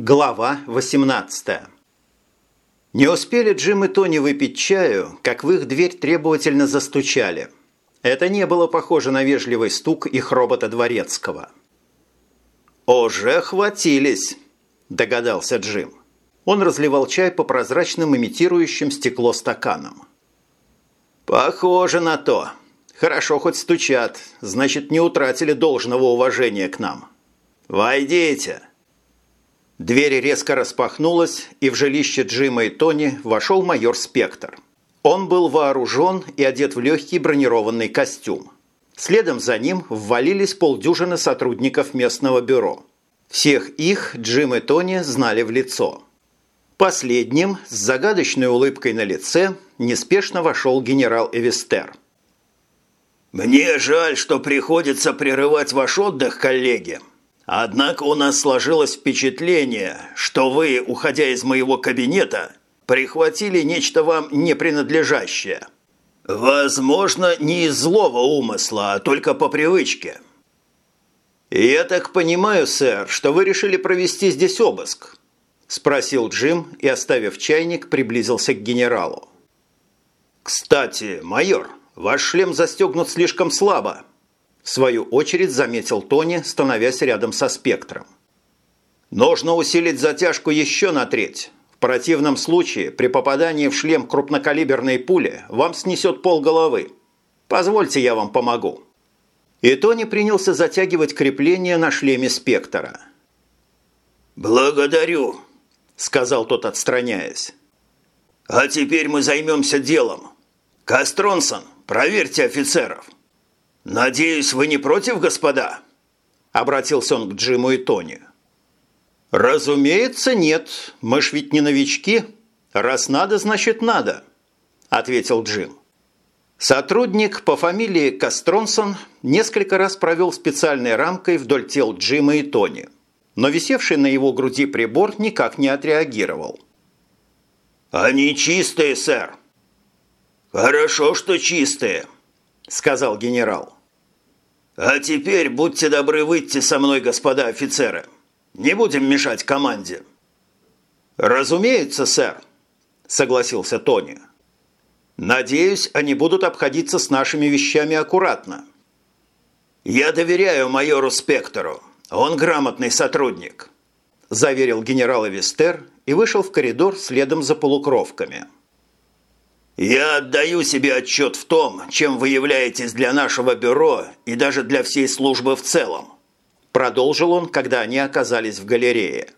Глава 18 Не успели Джим и Тони выпить чаю, как в их дверь требовательно застучали. Это не было похоже на вежливый стук их робота Дворецкого. «Уже хватились», – догадался Джим. Он разливал чай по прозрачным имитирующим стекло стаканам. «Похоже на то. Хорошо хоть стучат, значит, не утратили должного уважения к нам. Войдите!» Дверь резко распахнулась, и в жилище Джима и Тони вошел майор Спектр. Он был вооружен и одет в легкий бронированный костюм. Следом за ним ввалились полдюжины сотрудников местного бюро. Всех их Джим и Тони знали в лицо. Последним, с загадочной улыбкой на лице, неспешно вошел генерал Эвестер. «Мне жаль, что приходится прерывать ваш отдых, коллеги», Однако у нас сложилось впечатление, что вы, уходя из моего кабинета, прихватили нечто вам не принадлежащее. Возможно, не из злого умысла, а только по привычке. «Я так понимаю, сэр, что вы решили провести здесь обыск?» – спросил Джим и, оставив чайник, приблизился к генералу. «Кстати, майор, ваш шлем застегнут слишком слабо», в свою очередь заметил Тони, становясь рядом со спектром. «Нужно усилить затяжку еще на треть. В противном случае при попадании в шлем крупнокалиберной пули вам снесет пол головы. Позвольте, я вам помогу». И Тони принялся затягивать крепление на шлеме спектра. «Благодарю», – сказал тот, отстраняясь. «А теперь мы займемся делом. Кастронсон, проверьте офицеров». «Надеюсь, вы не против, господа?» Обратился он к Джиму и Тони. «Разумеется, нет. Мы ж ведь не новички. Раз надо, значит надо», – ответил Джим. Сотрудник по фамилии Кастронсон несколько раз провел специальной рамкой вдоль тел Джима и Тони, но висевший на его груди прибор никак не отреагировал. «Они чистые, сэр». «Хорошо, что чистые», – сказал генерал. «А теперь будьте добры выйти со мной, господа офицеры. Не будем мешать команде». «Разумеется, сэр», – согласился Тони. «Надеюсь, они будут обходиться с нашими вещами аккуратно». «Я доверяю майору Спектору. Он грамотный сотрудник», – заверил генерал Эвестер и вышел в коридор следом за полукровками. «Я отдаю себе отчет в том, чем вы являетесь для нашего бюро и даже для всей службы в целом», продолжил он, когда они оказались в галерее.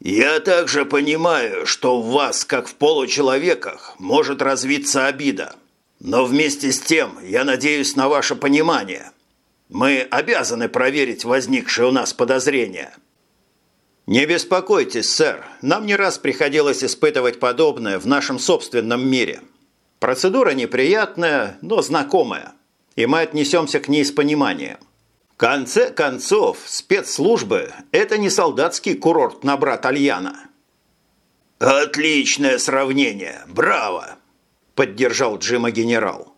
«Я также понимаю, что в вас, как в получеловеках, может развиться обида. Но вместе с тем я надеюсь на ваше понимание. Мы обязаны проверить возникшие у нас подозрения». «Не беспокойтесь, сэр. Нам не раз приходилось испытывать подобное в нашем собственном мире. Процедура неприятная, но знакомая, и мы отнесемся к ней с пониманием. В конце концов, спецслужбы – это не солдатский курорт на брат Альяна». «Отличное сравнение! Браво!» – поддержал Джима генерал.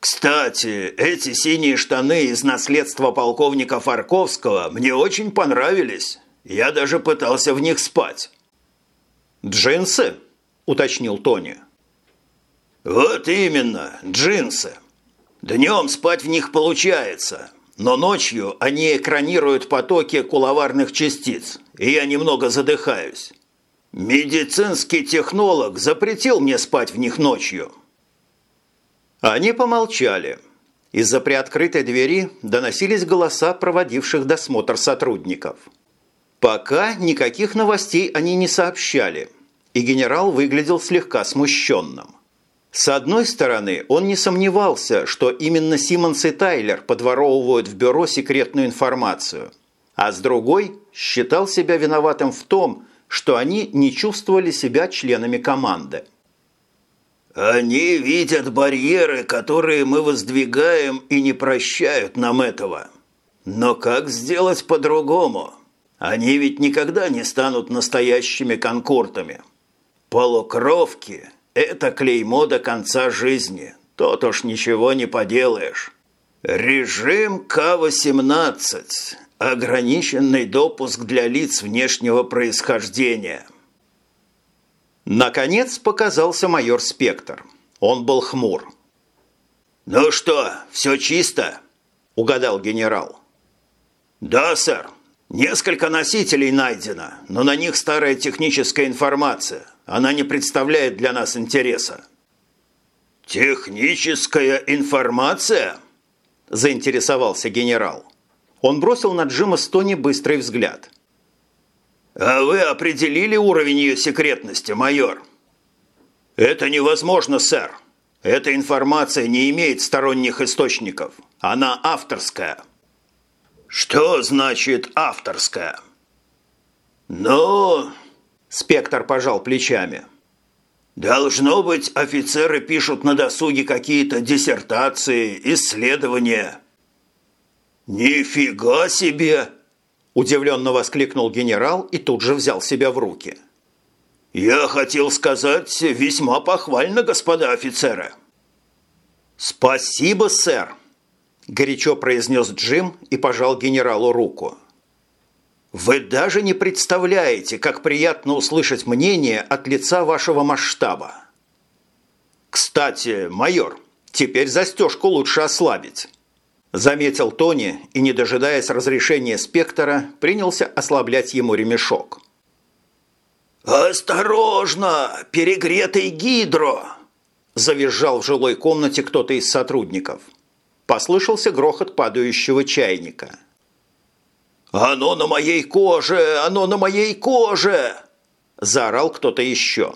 «Кстати, эти синие штаны из наследства полковника Фарковского мне очень понравились». Я даже пытался в них спать». «Джинсы?» – уточнил Тони. «Вот именно, джинсы. Днем спать в них получается, но ночью они экранируют потоки куловарных частиц, и я немного задыхаюсь. Медицинский технолог запретил мне спать в них ночью». Они помолчали. Из-за приоткрытой двери доносились голоса проводивших досмотр сотрудников – Пока никаких новостей они не сообщали, и генерал выглядел слегка смущенным. С одной стороны, он не сомневался, что именно Симмонс и Тайлер подворовывают в бюро секретную информацию, а с другой считал себя виноватым в том, что они не чувствовали себя членами команды. «Они видят барьеры, которые мы воздвигаем, и не прощают нам этого. Но как сделать по-другому?» Они ведь никогда не станут настоящими конкуртами. Полукровки – это клеймо до конца жизни. Тут уж ничего не поделаешь. Режим К-18. ограниченный допуск для лиц внешнего происхождения». Наконец показался майор Спектр. Он был хмур. «Ну что, все чисто?» – угадал генерал. «Да, сэр. Несколько носителей найдено, но на них старая техническая информация. Она не представляет для нас интереса». «Техническая информация?» – заинтересовался генерал. Он бросил на Джима Стони быстрый взгляд. «А вы определили уровень ее секретности, майор?» «Это невозможно, сэр. Эта информация не имеет сторонних источников. Она авторская». «Что значит авторская?» «Ну...» – Спектр пожал плечами. «Должно быть, офицеры пишут на досуге какие-то диссертации, исследования». «Нифига себе!» – удивленно воскликнул генерал и тут же взял себя в руки. «Я хотел сказать, весьма похвально, господа офицеры». «Спасибо, сэр!» – горячо произнес Джим и пожал генералу руку. «Вы даже не представляете, как приятно услышать мнение от лица вашего масштаба. Кстати, майор, теперь застежку лучше ослабить». Заметил Тони и, не дожидаясь разрешения спектра, принялся ослаблять ему ремешок. «Осторожно! Перегретый гидро!» Завизжал в жилой комнате кто-то из сотрудников. Послышался грохот падающего чайника. «Оно на моей коже! Оно на моей коже!» Заорал кто-то еще.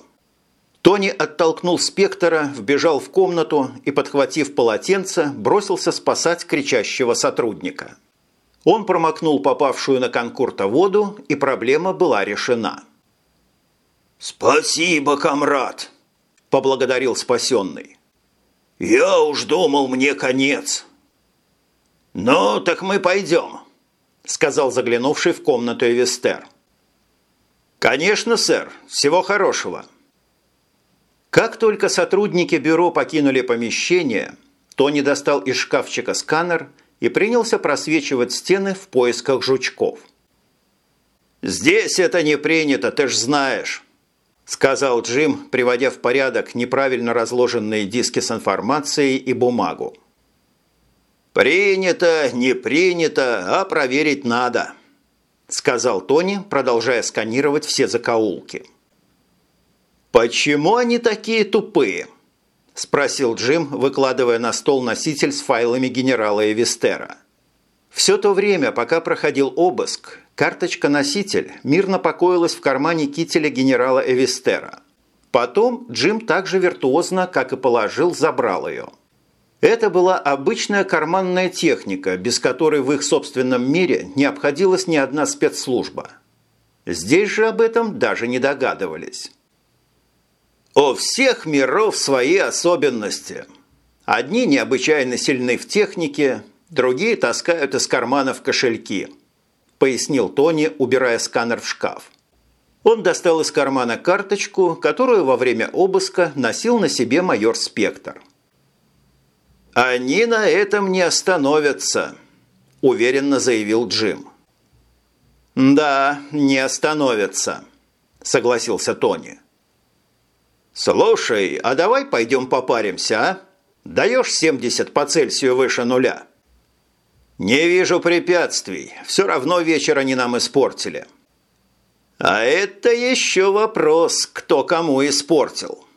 Тони оттолкнул спектра, вбежал в комнату и, подхватив полотенце, бросился спасать кричащего сотрудника. Он промокнул попавшую на конкурта воду, и проблема была решена. «Спасибо, комрад!» – поблагодарил спасенный. «Я уж думал, мне конец». «Ну, так мы пойдем», – сказал заглянувший в комнату Эвестер. «Конечно, сэр. Всего хорошего». Как только сотрудники бюро покинули помещение, Тони достал из шкафчика сканер и принялся просвечивать стены в поисках жучков. «Здесь это не принято, ты ж знаешь», – сказал Джим, приводя в порядок неправильно разложенные диски с информацией и бумагу. «Принято, не принято, а проверить надо», – сказал Тони, продолжая сканировать все закоулки. «Почему они такие тупые?» – спросил Джим, выкладывая на стол носитель с файлами генерала Эвистера. Все то время, пока проходил обыск, карточка-носитель мирно покоилась в кармане кителя генерала Эвистера. Потом Джим также виртуозно, как и положил, забрал ее. Это была обычная карманная техника, без которой в их собственном мире не обходилась ни одна спецслужба. Здесь же об этом даже не догадывались. У всех миров свои особенности. Одни необычайно сильны в технике, другие таскают из карманов кошельки, пояснил Тони, убирая сканер в шкаф. Он достал из кармана карточку, которую во время обыска носил на себе майор Спектр. «Они на этом не остановятся», – уверенно заявил Джим. «Да, не остановятся», – согласился Тони. «Слушай, а давай пойдем попаримся, а? Даешь 70 по Цельсию выше нуля?» «Не вижу препятствий. Все равно вечер они нам испортили». «А это еще вопрос, кто кому испортил».